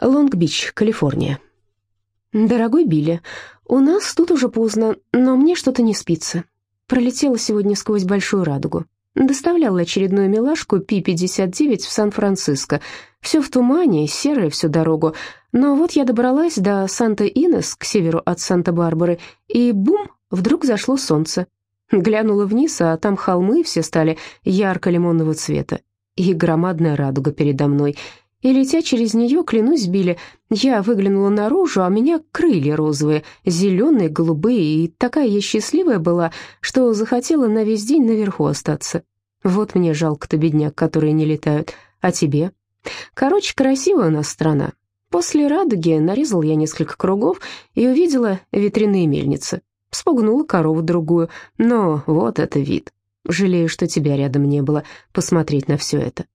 Лонг-Бич, Калифорния. Дорогой Билли, у нас тут уже поздно, но мне что-то не спится. Пролетела сегодня сквозь большую радугу. Доставляла очередную милашку Пи-59 в Сан-Франциско. Все в тумане, серое всю дорогу. Но вот я добралась до Санта-Инес, к северу от Санта-Барбары, и бум, вдруг зашло солнце. Глянула вниз, а там холмы все стали ярко-лимонного цвета. И громадная радуга передо мной — и, летя через нее, клянусь, Билли, я выглянула наружу, а у меня крылья розовые, зеленые, голубые, и такая я счастливая была, что захотела на весь день наверху остаться. Вот мне жалко-то бедняк, которые не летают. А тебе? Короче, красивая у нас страна. После радуги нарезал я несколько кругов и увидела ветряные мельницы. Спугнула корову другую, но вот это вид. Жалею, что тебя рядом не было, посмотреть на все это.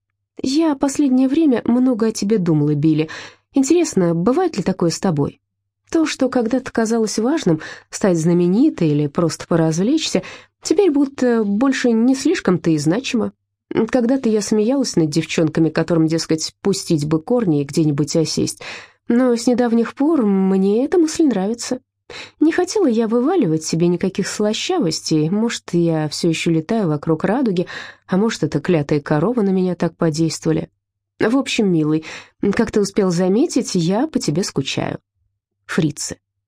«Я последнее время много о тебе думала, Билли. Интересно, бывает ли такое с тобой? То, что когда-то казалось важным, стать знаменитой или просто поразвлечься, теперь будто больше не слишком-то и значимо. Когда-то я смеялась над девчонками, которым, дескать, пустить бы корни и где-нибудь осесть. Но с недавних пор мне эта мысль нравится. Не хотела я вываливать себе никаких слащавостей, может, я все еще летаю вокруг радуги, а может, это клятые коровы на меня так подействовали. В общем, милый, как ты успел заметить, я по тебе скучаю. Фрицы.